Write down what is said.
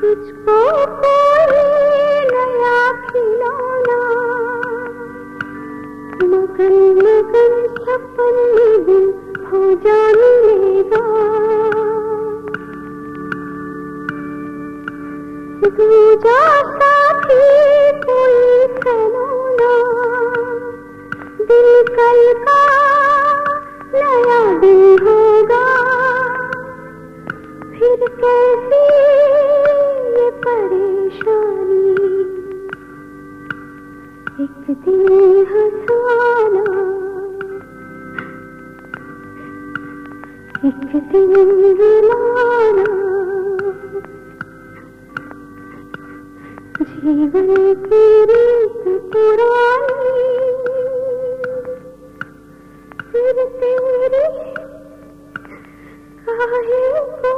तुझको कोई नया खिलौना। मगन मगन सपन में हो जाने लेगा दूजा साथी कोई खिलौना। दिल कल का नया दिन होगा। फिर कैसी परेशानी एक दिन हंसाना एक दिन रुलाना जीवन तेरी तो पुरानी। फिर तेरी आए को